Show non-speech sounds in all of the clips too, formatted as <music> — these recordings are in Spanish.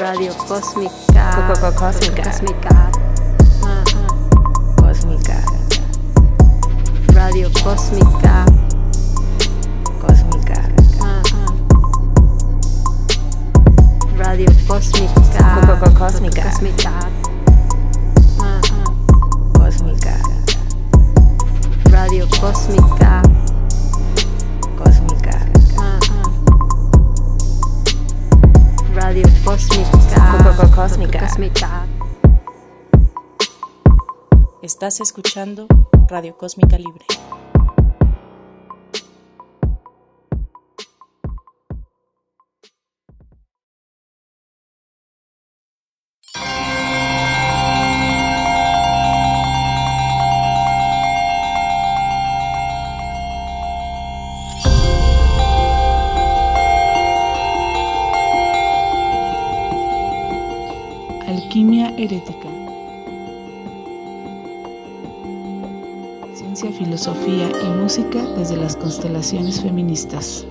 Radio Cósmica. Coco Cósmica. Cósmica. Cósmica. Radio Cósmica. Cósmica. Radio Cósmica. Cósmica. Cósmica. Cósmica. Radio Cósmica. Cósmica. Radio Cósmica. Cósmica. Estás escuchando Radio Cósmica Libre. Música desde las constelaciones feministas.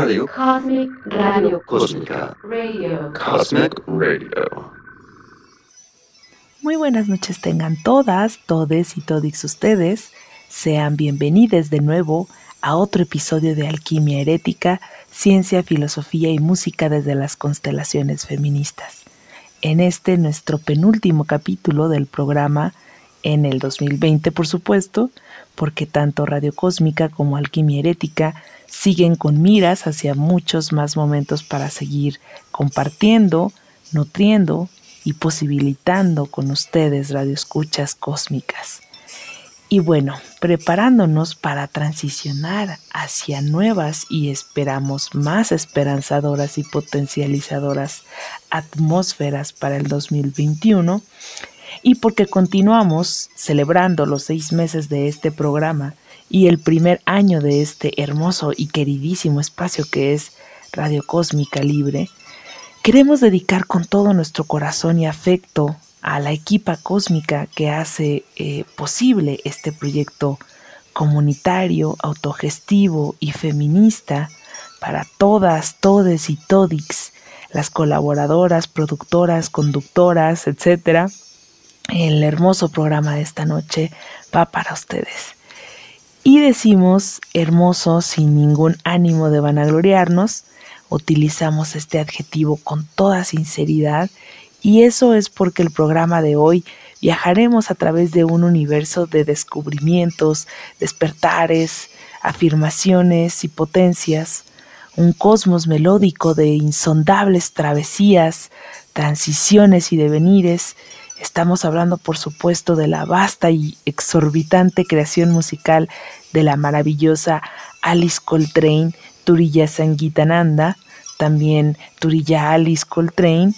Radio. Cosmic Radio. Cósmica. Radio. Cosmic Radio. Muy buenas noches tengan todas, todes y todix ustedes. Sean bienvenidos de nuevo a otro episodio de Alquimia Herética, Ciencia, Filosofía y Música desde las constelaciones feministas. En este nuestro penúltimo capítulo del programa, en el 2020 por supuesto, porque tanto Radio Cósmica como Alquimia Herética siguen con miras hacia muchos más momentos para seguir compartiendo, nutriendo y posibilitando con ustedes radioescuchas cósmicas. Y bueno, preparándonos para transicionar hacia nuevas y esperamos más esperanzadoras y potencializadoras atmósferas para el 2021, y porque continuamos celebrando los seis meses de este programa y el primer año de este hermoso y queridísimo espacio que es Radio Cósmica Libre, queremos dedicar con todo nuestro corazón y afecto a la equipa cósmica que hace eh, posible este proyecto comunitario, autogestivo y feminista para todas, todes y todix, las colaboradoras, productoras, conductoras, etcétera. El hermoso programa de esta noche va para ustedes. Y decimos hermoso sin ningún ánimo de vanagloriarnos, utilizamos este adjetivo con toda sinceridad y eso es porque el programa de hoy viajaremos a través de un universo de descubrimientos, despertares, afirmaciones y potencias, un cosmos melódico de insondables travesías, transiciones y devenires. Estamos hablando, por supuesto, de la vasta y exorbitante creación musical de la maravillosa Alice Coltrane, Turilla Sangitananda, también Turilla Alice Coltrane,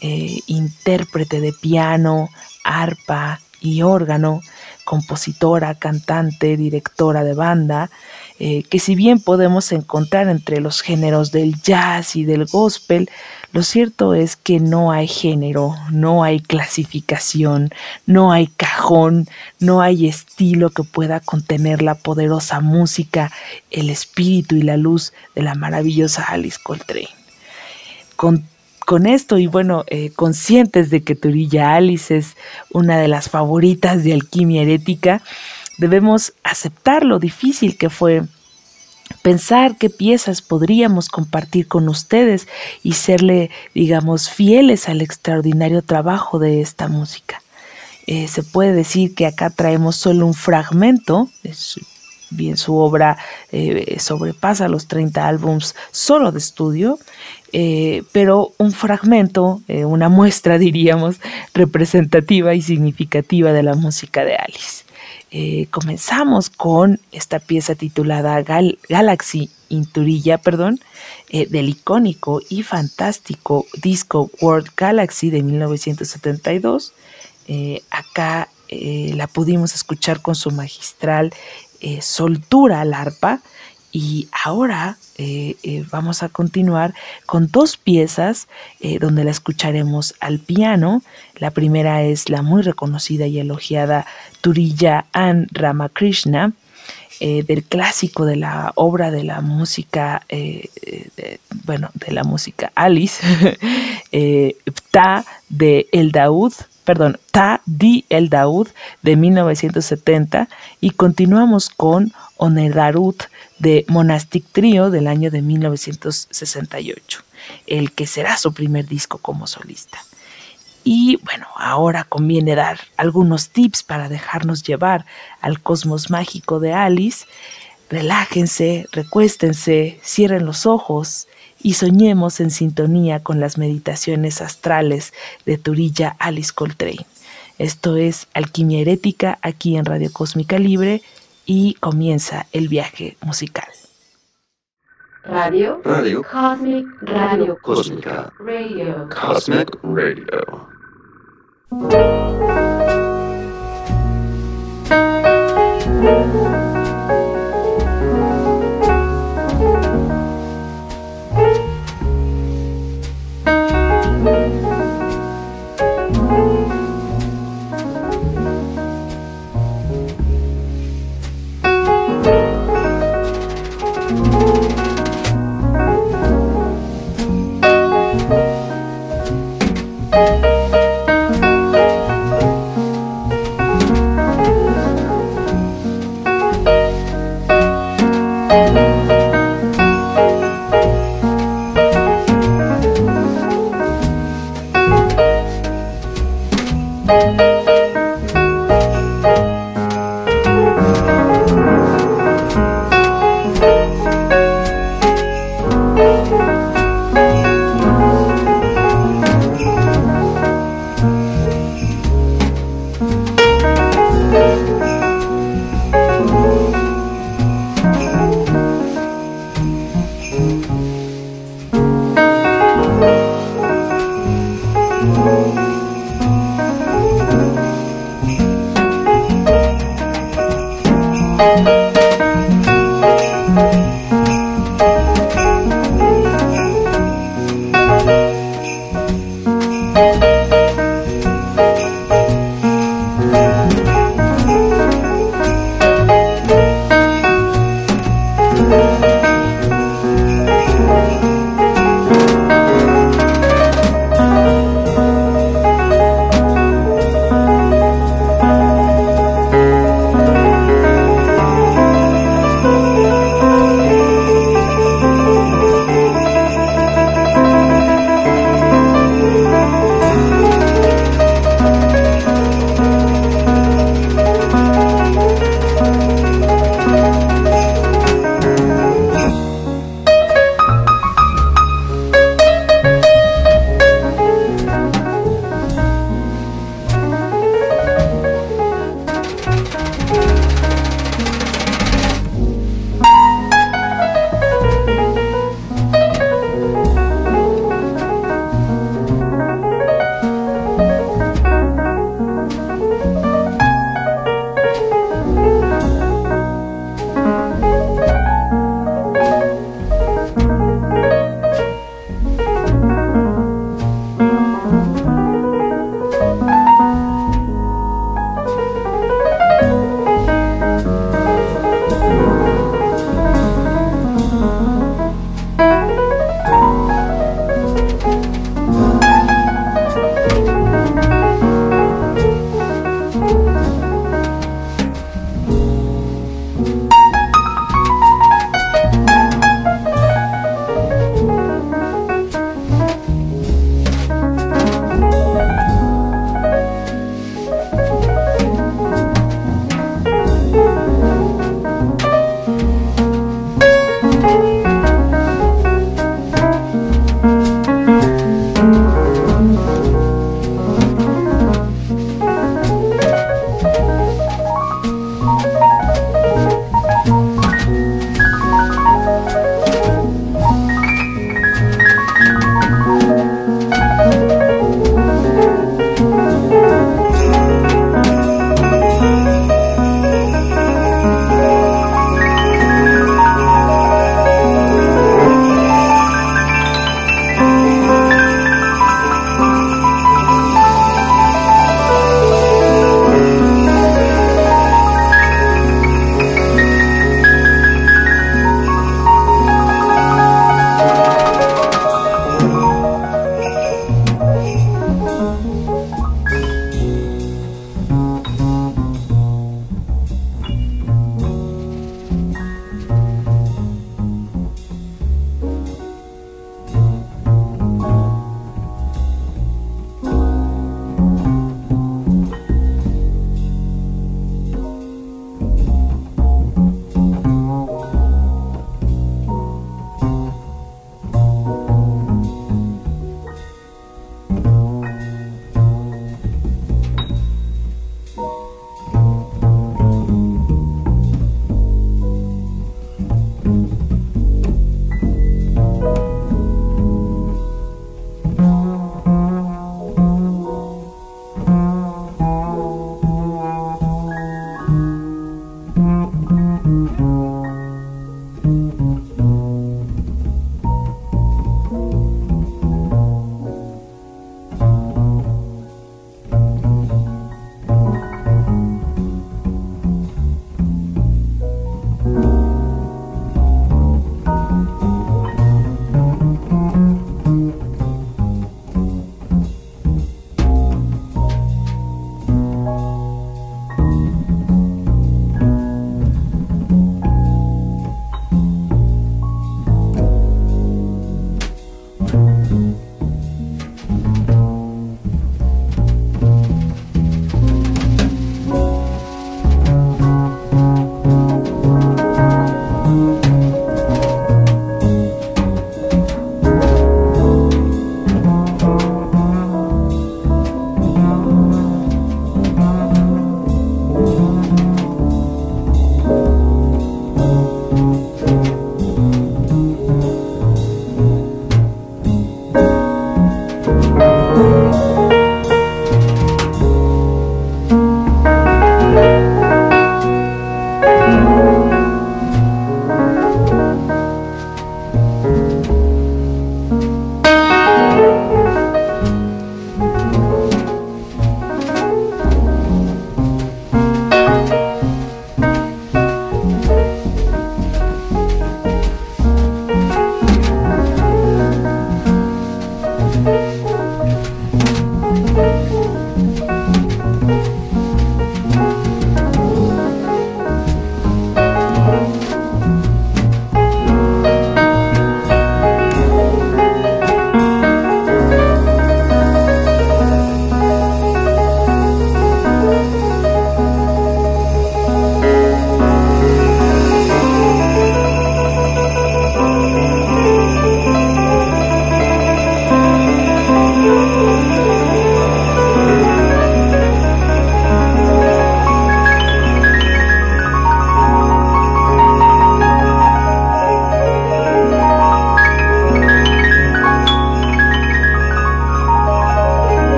eh, intérprete de piano, arpa y órgano, compositora, cantante, directora de banda, eh, que si bien podemos encontrar entre los géneros del jazz y del gospel, lo cierto es que no hay género, no hay clasificación, no hay cajón, no hay estilo que pueda contener la poderosa música, el espíritu y la luz de la maravillosa Alice Coltrane. Con con esto y bueno, eh, conscientes de que Turilla Alice es una de las favoritas de alquimia herética, debemos aceptar lo difícil que fue pensar qué piezas podríamos compartir con ustedes y serle, digamos, fieles al extraordinario trabajo de esta música. Eh, se puede decir que acá traemos solo un fragmento, bien su obra eh, sobrepasa los 30 álbums solo de estudio, eh, pero un fragmento, una muestra, <laughs> diríamos, representativa y significativa de la música de Alice. Eh, comenzamos con esta pieza titulada Galaxy Inturilla, perdón, del icónico y fantástico disco World Galaxy de 1972. acá la pudimos escuchar con su magistral soltura al arpa y ahora eh, eh, vamos a continuar con dos piezas eh, donde la escucharemos al piano. La primera es la muy reconocida y elogiada Turilla An Ramakrishna, del clásico de la obra de la música, bueno, de la música Alice, <laughs> Ta de El Daud, perdón, Ta Di El Daud de 1970 y continuamos con Onedarut de Monastic Trio del año de 1968, el que será su primer disco como solista. Y bueno, ahora conviene dar algunos tips para dejarnos llevar al cosmos mágico de Alice. Relájense, recuéstense, cierren los ojos y soñemos en sintonía con las meditaciones astrales de Turilla Alice Coltrane. Esto es Alquimia Herética aquí en Radio Cósmica Libre y comienza el viaje musical. Radio. Radio. Cosmic Radio. Cósmica. Radio. Cosmic Radio. Cosmic Radio.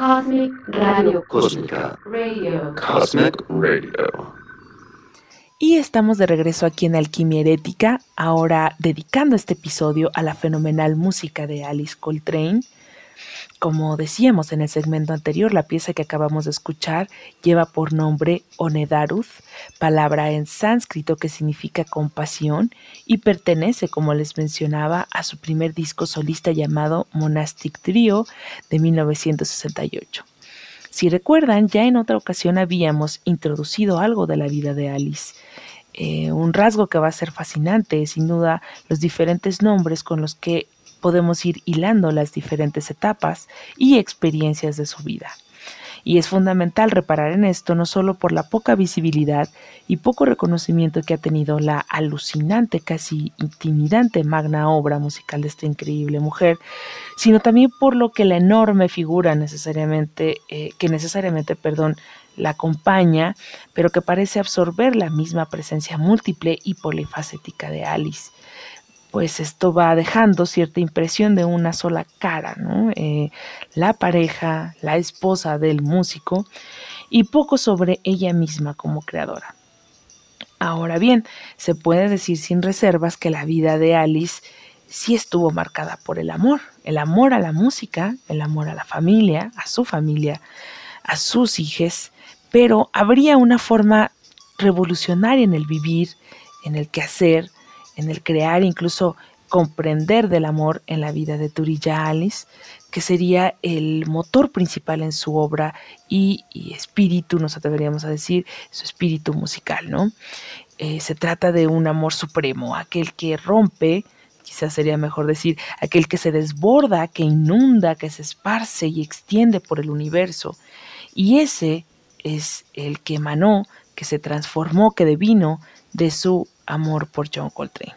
Cosmic Radio. Cósmica. Radio. Cosmic Radio. Y estamos de regreso aquí en Alquimia Herética, ahora dedicando este episodio a la fenomenal música de Alice Coltrane. Como decíamos en el segmento anterior, la pieza que acabamos de escuchar lleva por nombre Onedaruth, palabra en sánscrito que significa compasión y pertenece, como les mencionaba, a su primer disco solista llamado Monastic Trio de 1968. Si recuerdan, ya en otra ocasión habíamos introducido algo de la vida de Alice. Eh, un rasgo que va a ser fascinante, sin duda, los diferentes nombres con los que podemos ir hilando las diferentes etapas y experiencias de su vida. Y es fundamental reparar en esto no solo por la poca visibilidad y poco reconocimiento que ha tenido la alucinante, casi intimidante magna obra musical de esta increíble mujer, sino también por lo que la enorme figura necesariamente, eh, que necesariamente, perdón, la acompaña, pero que parece absorber la misma presencia múltiple y polifacética de Alice pues esto va dejando cierta impresión de una sola cara, ¿no? Eh, la pareja, la esposa del músico y poco sobre ella misma como creadora. Ahora bien, se puede decir sin reservas que la vida de Alice sí estuvo marcada por el amor, el amor a la música, el amor a la familia, a su familia, a sus hijos, pero habría una forma revolucionaria en el vivir, en el quehacer, en el crear, incluso comprender del amor en la vida de Turilla Alice, que sería el motor principal en su obra y, espíritu, nos atreveríamos a decir, su espíritu musical, ¿no? Eh, se trata de un amor supremo, aquel que rompe, quizás sería mejor decir, aquel que se desborda, que inunda, que se esparce y extiende por el universo. Y ese es el que emanó, que se transformó, que devino de su amor por John Coltrane.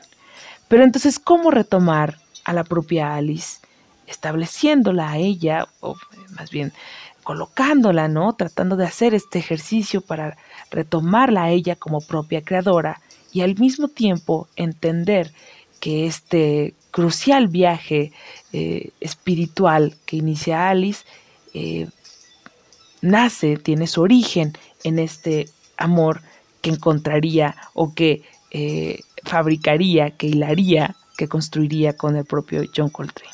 Pero entonces, ¿cómo retomar a la propia Alice? Estableciéndola a ella, o más bien colocándola, ¿no? Tratando de hacer este ejercicio para retomarla a ella como propia creadora y al mismo tiempo entender que este crucial viaje eh, espiritual que inicia Alice eh, nace, tiene su origen en este amor que encontraría o que eh, fabricaría, que hilaría, que construiría con el propio John Coltrane.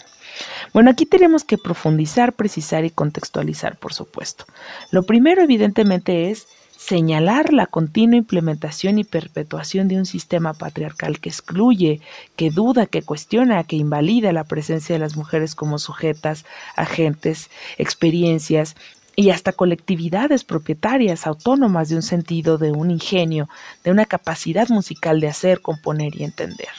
Bueno, aquí tenemos que profundizar, precisar y contextualizar, por supuesto. Lo primero, evidentemente, es señalar la continua implementación y perpetuación de un sistema patriarcal que excluye, que duda, que cuestiona, que invalida la presencia de las mujeres como sujetas, agentes, experiencias y hasta colectividades propietarias, autónomas de un sentido, de un ingenio, de una capacidad musical de hacer, componer y entender.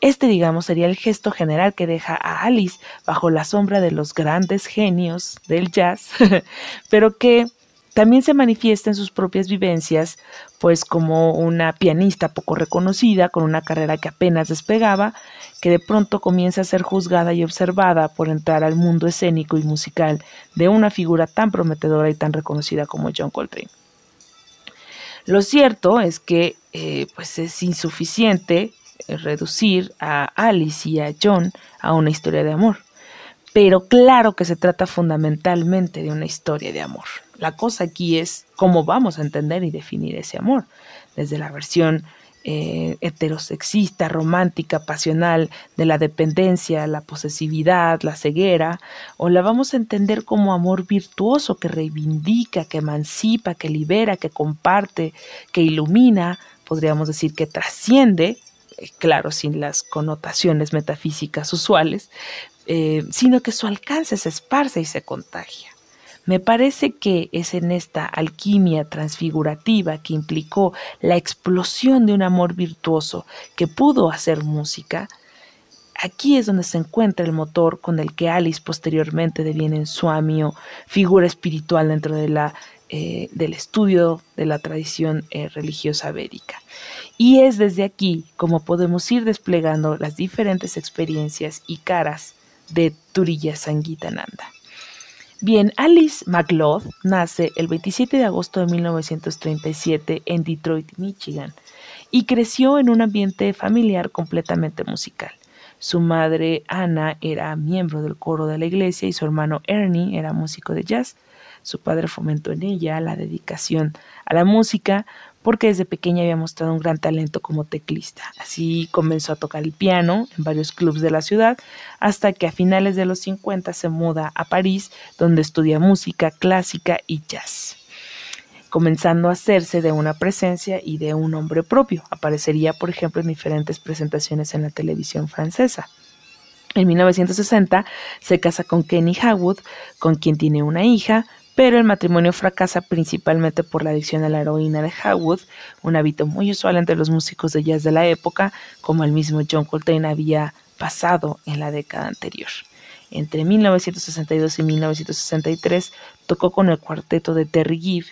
Este, digamos, sería el gesto general que deja a Alice bajo la sombra de los grandes genios del jazz, <laughs> pero que también se manifiesta en sus propias vivencias, pues como una pianista poco reconocida, con una carrera que apenas despegaba, que de pronto comienza a ser juzgada y observada por entrar al mundo escénico y musical de una figura tan prometedora y tan reconocida como John Coltrane. Lo cierto es que eh, pues es insuficiente eh, reducir a Alice y a John a una historia de amor, pero claro que se trata fundamentalmente de una historia de amor. La cosa aquí es cómo vamos a entender y definir ese amor, desde la versión eh, heterosexista, romántica, pasional, de la dependencia, la posesividad, la ceguera, o la vamos a entender como amor virtuoso que reivindica, que emancipa, que libera, que comparte, que ilumina, podríamos decir que trasciende, eh, claro, sin las connotaciones metafísicas usuales, eh, sino que su alcance se esparce y se contagia. Me parece que es en esta alquimia transfigurativa que implicó la explosión de un amor virtuoso que pudo hacer música, aquí es donde se encuentra el motor con el que Alice posteriormente deviene en Suamio, figura espiritual dentro de la, eh, del estudio de la tradición eh, religiosa védica. Y es desde aquí como podemos ir desplegando las diferentes experiencias y caras de Turiya Sangitananda. Bien, Alice McLeod nace el 27 de agosto de 1937 en Detroit, Michigan, y creció en un ambiente familiar completamente musical. Su madre Ana era miembro del coro de la iglesia y su hermano Ernie era músico de jazz. Su padre fomentó en ella la dedicación a la música porque desde pequeña había mostrado un gran talento como teclista. Así comenzó a tocar el piano en varios clubes de la ciudad hasta que a finales de los 50 se muda a París donde estudia música clásica y jazz comenzando a hacerse de una presencia y de un nombre propio. Aparecería, por ejemplo, en diferentes presentaciones en la televisión francesa. En 1960 se casa con Kenny Howard, con quien tiene una hija, pero el matrimonio fracasa principalmente por la adicción a la heroína de Howard, un hábito muy usual entre los músicos de jazz de la época, como el mismo John Coltrane había pasado en la década anterior. Entre 1962 y 1963 tocó con el cuarteto de Terry Gibb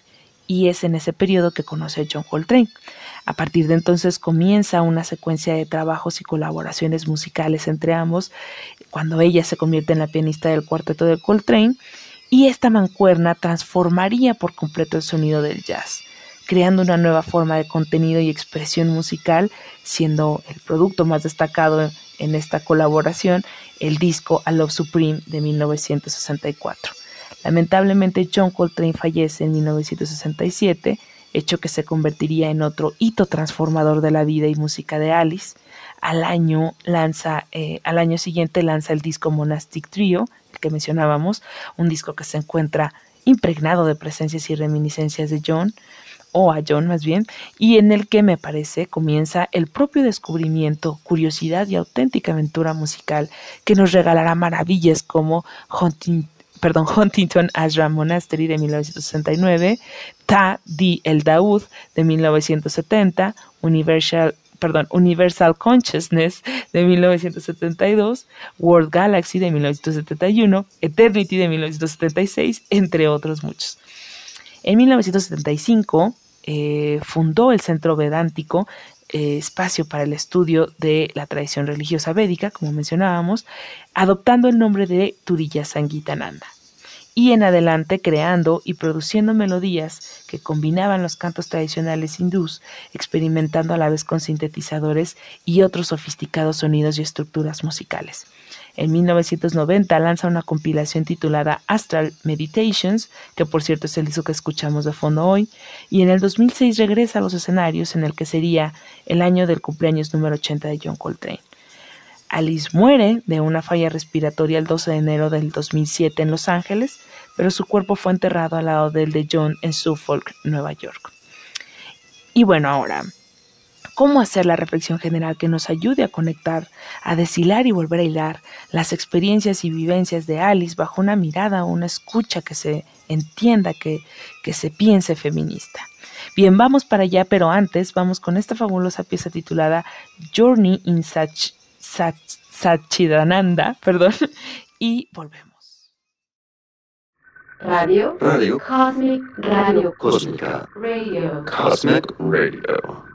y es en ese periodo que conoce a John Coltrane. A partir de entonces comienza una secuencia de trabajos y colaboraciones musicales entre ambos, cuando ella se convierte en la pianista del cuarteto de Coltrane, y esta mancuerna transformaría por completo el sonido del jazz, creando una nueva forma de contenido y expresión musical, siendo el producto más destacado en esta colaboración el disco A Love Supreme de 1964. Lamentablemente John Coltrane fallece en 1967, hecho que se convertiría en otro hito transformador de la vida y música de Alice. Al año, lanza, eh, al año siguiente lanza el disco Monastic Trio, que mencionábamos, un disco que se encuentra impregnado de presencias y reminiscencias de John, o a John más bien, y en el que me parece comienza el propio descubrimiento, curiosidad y auténtica aventura musical que nos regalará maravillas como Hunting perdón, Huntington Ashram Monastery de 1969, Ta Di El Daud de 1970, Universal, perdón, Universal Consciousness de 1972, World Galaxy de 1971, Eternity de 1976, entre otros muchos. En 1975 eh, fundó el Centro Vedántico, eh, espacio para el estudio de la tradición religiosa védica, como mencionábamos, adoptando el nombre de Turiya Sangitananda y en adelante creando y produciendo melodías que combinaban los cantos tradicionales hindús, experimentando a la vez con sintetizadores y otros sofisticados sonidos y estructuras musicales. En 1990 lanza una compilación titulada Astral Meditations, que por cierto es el disco que escuchamos de fondo hoy, y en el 2006 regresa a los escenarios en el que sería el año del cumpleaños número 80 de John Coltrane. Alice muere de una falla respiratoria el 12 de enero del 2007 en Los Ángeles, pero su cuerpo fue enterrado al lado del de John en Suffolk, Nueva York. Y bueno, ahora, ¿cómo hacer la reflexión general que nos ayude a conectar, a deshilar y volver a hilar las experiencias y vivencias de Alice bajo una mirada una escucha que se entienda, que, que se piense feminista? Bien, vamos para allá, pero antes vamos con esta fabulosa pieza titulada Journey in Such Sachidananda, <laughs> perdón, y volvemos. Radio. Radio. Cosmic Radio. Cósmica. Radio. Cosmic Radio.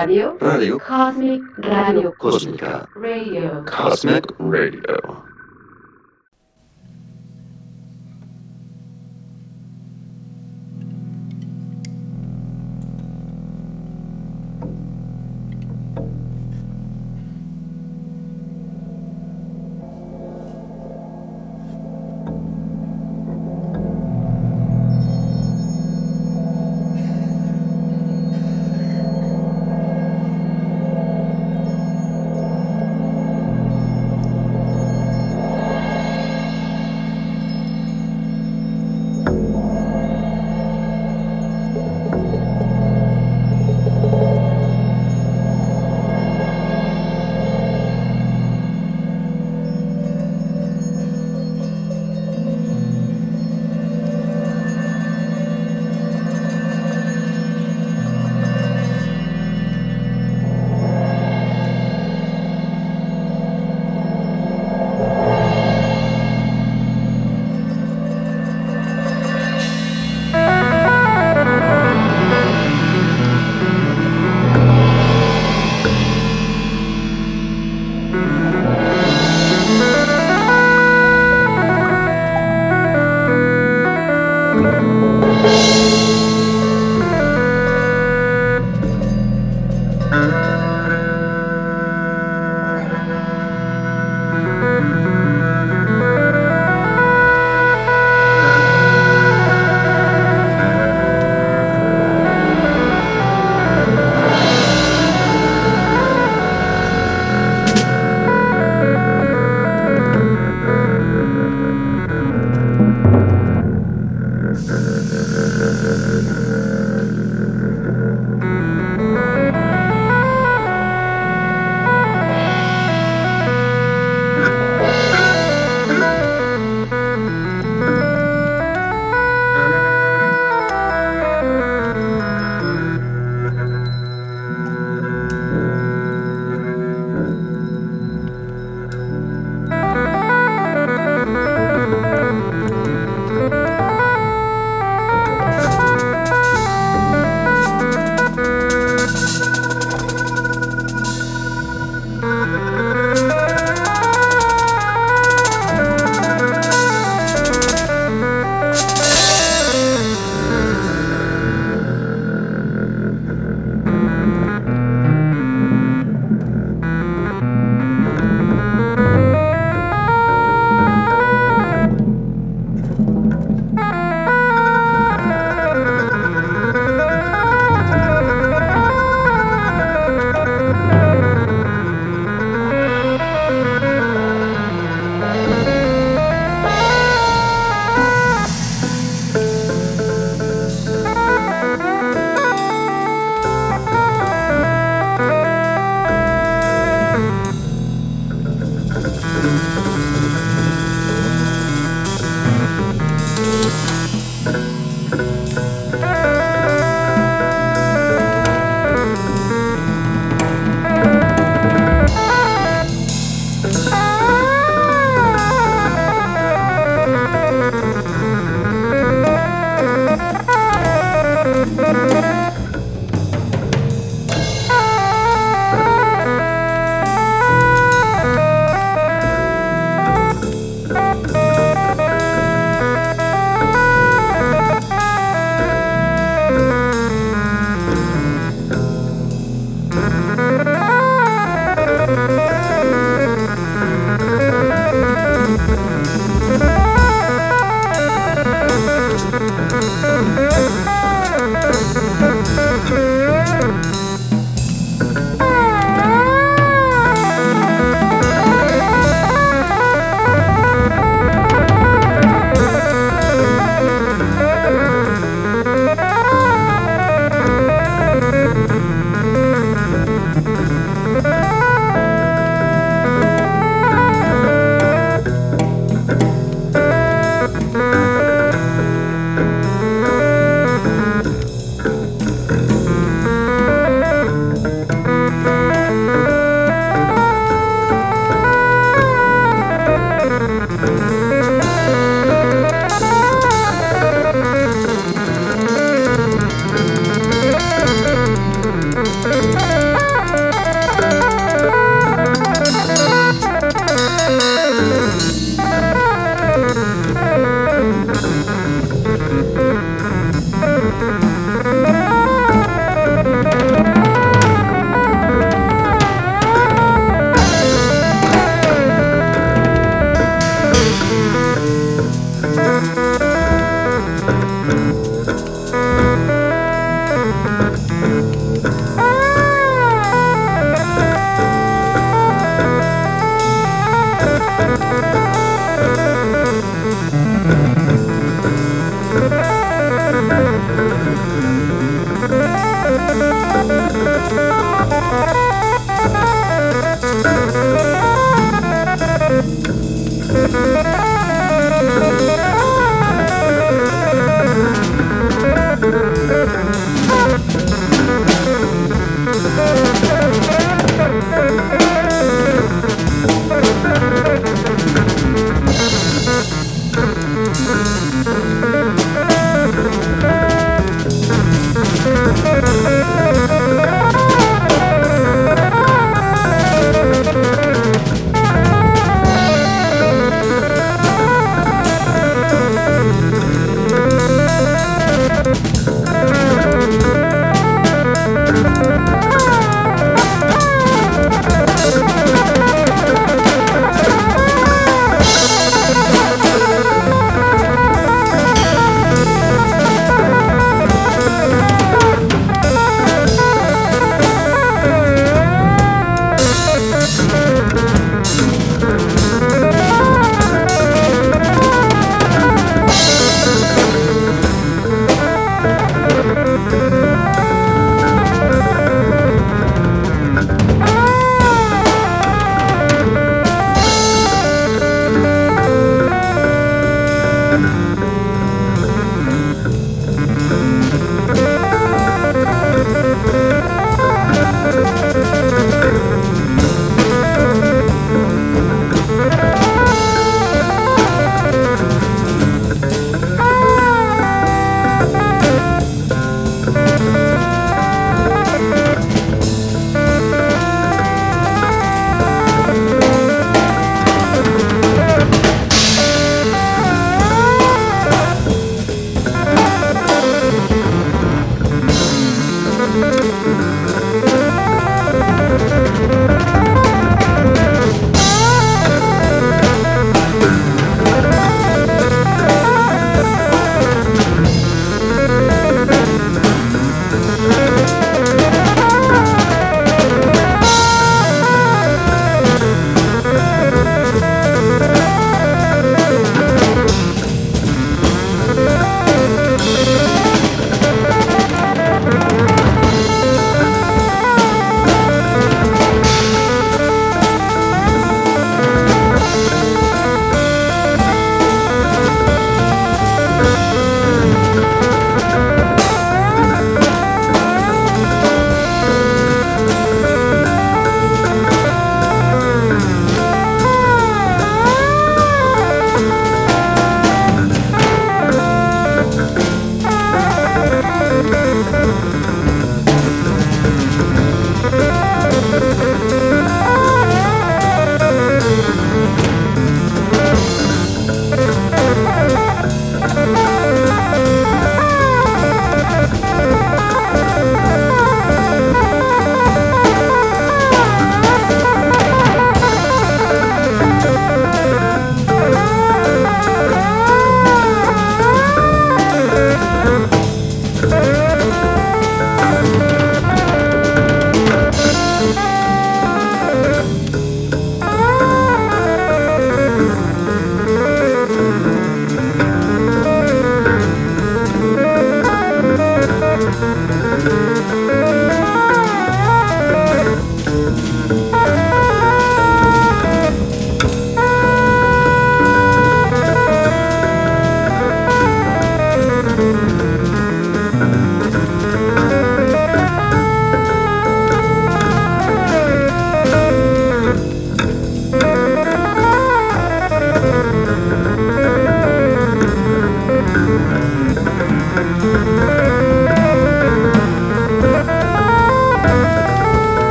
Radio. Radio Cosmic Radio. Cósmica. Radio. Cosmic. Radio.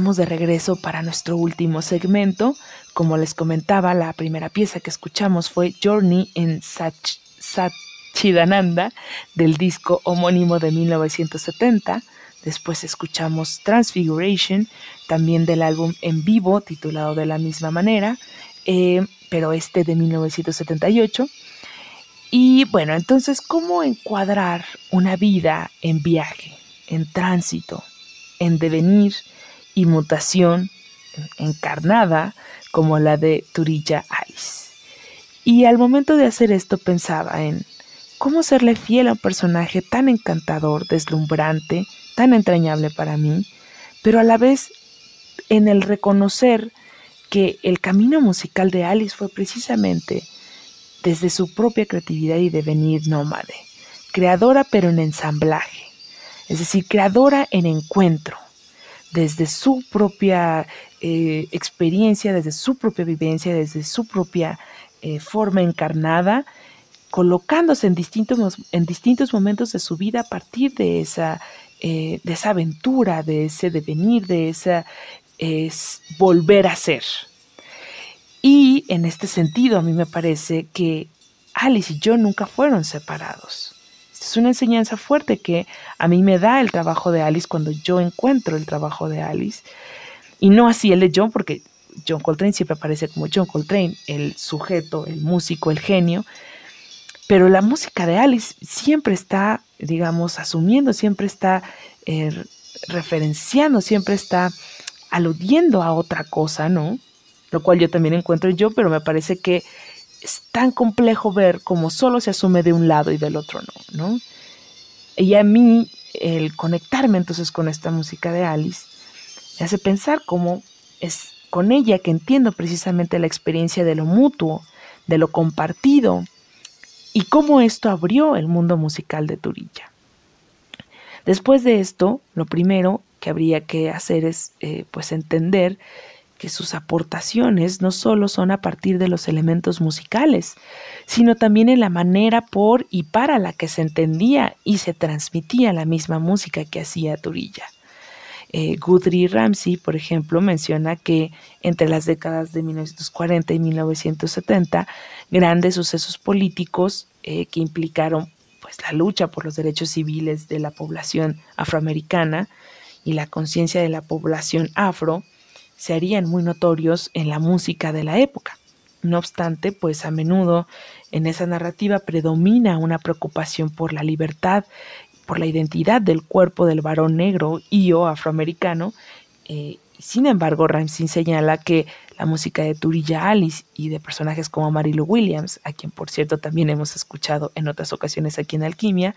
De regreso para nuestro último segmento. Como les comentaba, la primera pieza que escuchamos fue Journey en Sach Satchidananda del disco homónimo de 1970. Después escuchamos Transfiguration, también del álbum en vivo titulado de la misma manera, eh, pero este de 1978. Y bueno, entonces, ¿cómo encuadrar una vida en viaje, en tránsito, en devenir y mutación encarnada como la de Turilla Alice? Y al momento de hacer esto pensaba en cómo serle fiel a un personaje tan encantador, deslumbrante, tan entrañable para mí, pero a la vez en el reconocer que el camino musical de Alice fue precisamente desde su propia creatividad y devenir nómade, creadora pero en ensamblaje, es decir, creadora en encuentro, desde su propia eh, experiencia, desde su propia vivencia, desde su propia eh, forma encarnada, colocándose en distintos, en distintos momentos de su vida a partir de esa, eh, de esa aventura, de ese devenir, de esa es volver a ser. Y en este sentido, a mí me parece que Alice y yo nunca fueron separados. Es una enseñanza fuerte que a mí me da el trabajo de Alice cuando yo encuentro el trabajo de Alice. Y no así el de John, porque John Coltrane siempre aparece como John Coltrane, el sujeto, el músico, el genio. Pero la música de Alice siempre está, digamos, asumiendo, siempre está eh, referenciando, siempre está aludiendo a otra cosa, ¿no? Lo cual yo también encuentro yo, pero me parece que es tan complejo ver cómo solo se asume de un lado y del otro no, ¿no? Y a mí el conectarme entonces con esta música de Alice me hace pensar cómo es con ella que entiendo precisamente la experiencia de lo mutuo, de lo compartido y cómo esto abrió el mundo musical de Turilla. Después de esto, lo primero que habría que hacer es eh, pues entender que sus aportaciones no solo son a partir de los elementos musicales, sino también en la manera por y para la que se entendía y se transmitía la misma música que hacía Turilla. Eh, Guthrie Ramsey, por ejemplo, menciona que entre las décadas de 1940 y 1970, grandes sucesos políticos eh, que implicaron pues, la lucha por los derechos civiles de la población afroamericana y la conciencia de la población afro se harían muy notorios en la música de la época. No obstante, pues a menudo en esa narrativa predomina una preocupación por la libertad, por la identidad del cuerpo del varón negro y o afroamericano. Eh, sin embargo, Ramsey señala que la música de Turilla Alice y de personajes como Marilu Williams, a quien por cierto también hemos escuchado en otras ocasiones aquí en Alquimia,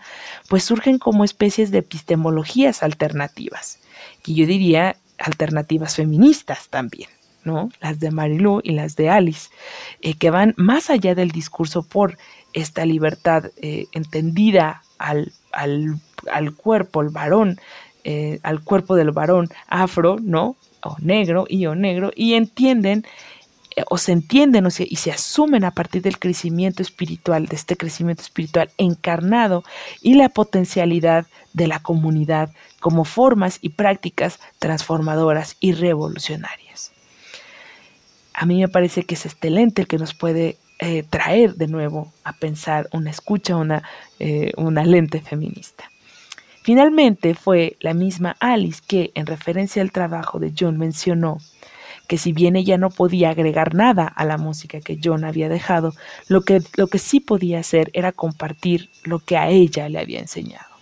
pues surgen como especies de epistemologías alternativas, que yo diría alternativas feministas también. ¿no? las de Marilu y las de Alice, eh, que van más allá del discurso por esta libertad eh, entendida al, al, al, cuerpo, el varón, eh, al cuerpo del varón afro, ¿no? O negro y o negro, y entienden o se entienden y se asumen a partir del crecimiento espiritual, de este crecimiento espiritual encarnado y la potencialidad de la comunidad como formas y prácticas transformadoras y revolucionarias. A mí me parece que es excelente el que nos puede eh, traer de nuevo a pensar una escucha, una, eh, una lente feminista. Finalmente fue la misma Alice que, en referencia al trabajo de John, mencionó que si bien ella no podía agregar nada a la música que John había dejado, lo que, lo que sí podía hacer era compartir lo que a ella le había enseñado.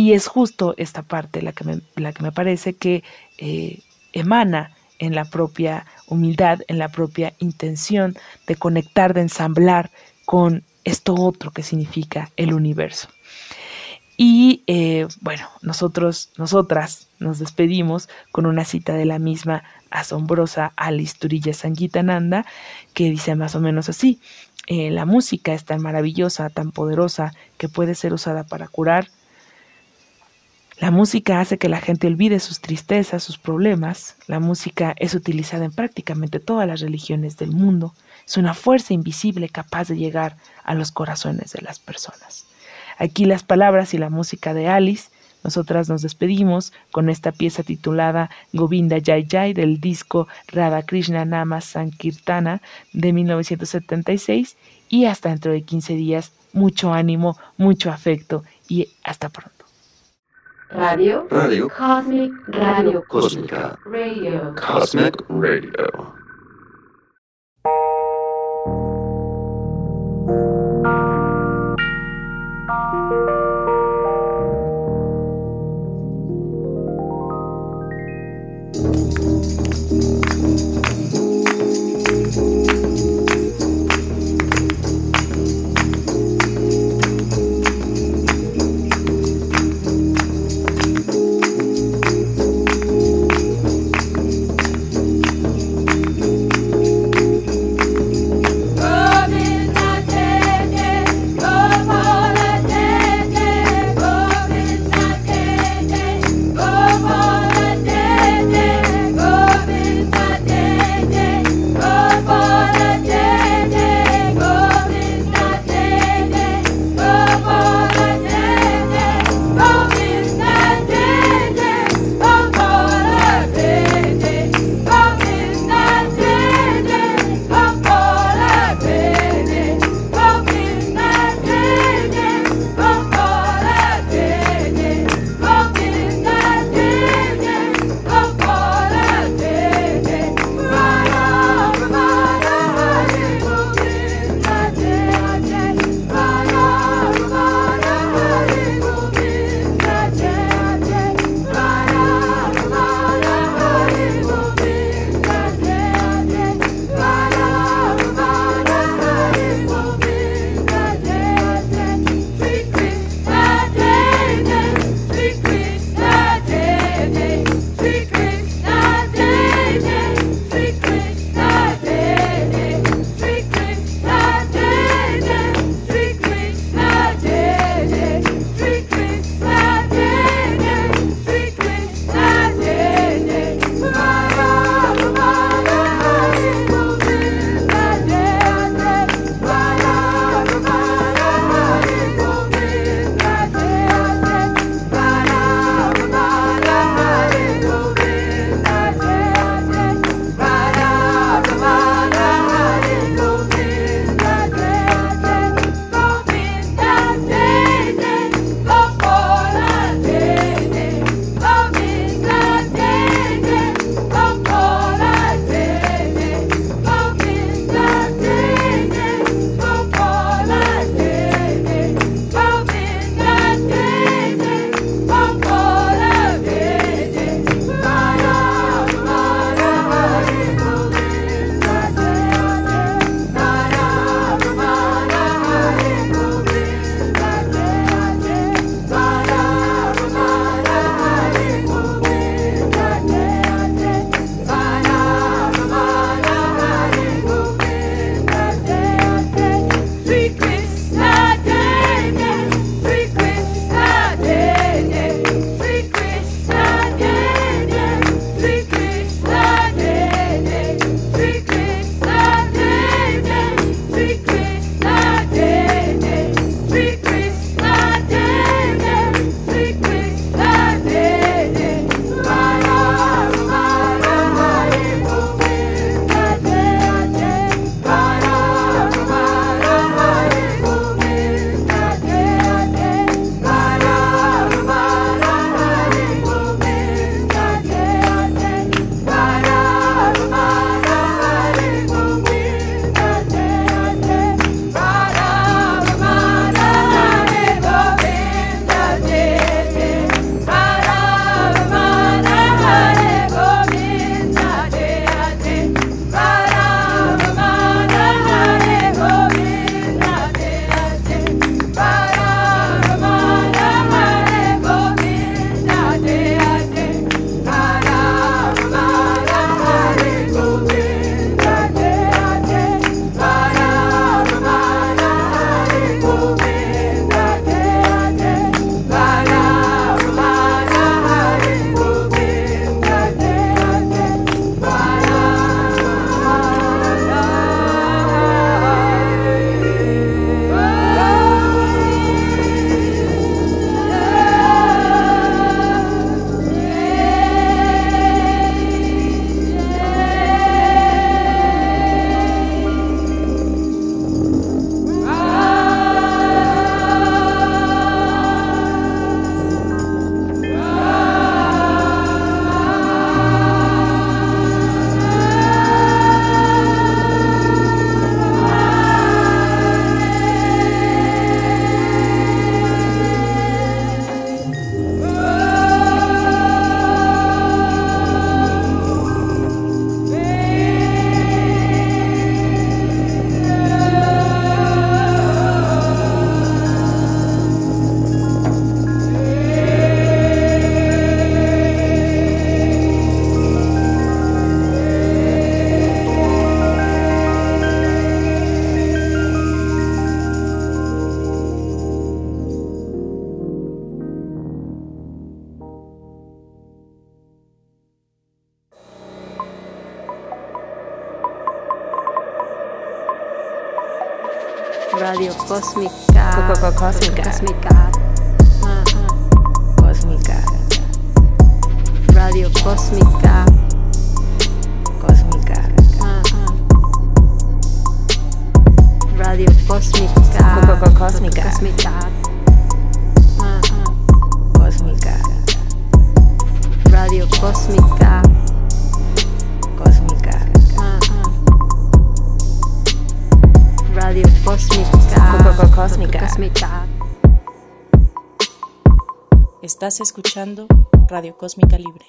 Y es justo esta parte la que me, la que me parece que eh, emana en la propia humildad, en la propia intención de conectar, de ensamblar con esto otro que significa el universo. Y eh, bueno, nosotros, nosotras nos despedimos con una cita de la misma asombrosa Alice Turilla Sangitananda, que dice más o menos así, eh, la música es tan maravillosa, tan poderosa, que puede ser usada para curar, La música hace que la gente olvide sus tristezas, sus problemas. La música es utilizada en prácticamente todas las religiones del mundo. Es una fuerza invisible capaz de llegar a los corazones de las personas. Aquí las palabras y la música de Alice. Nosotras nos despedimos con esta pieza titulada Govinda Jai Jai del disco Radha Krishna Nama Sankirtana de 1976 y hasta dentro de 15 días mucho ánimo, mucho afecto y hasta pronto. Radio Radio Cosmic Radio Cósmica. Radio Cosmic Radio. Radio escuchando Radio Cósmica Libre.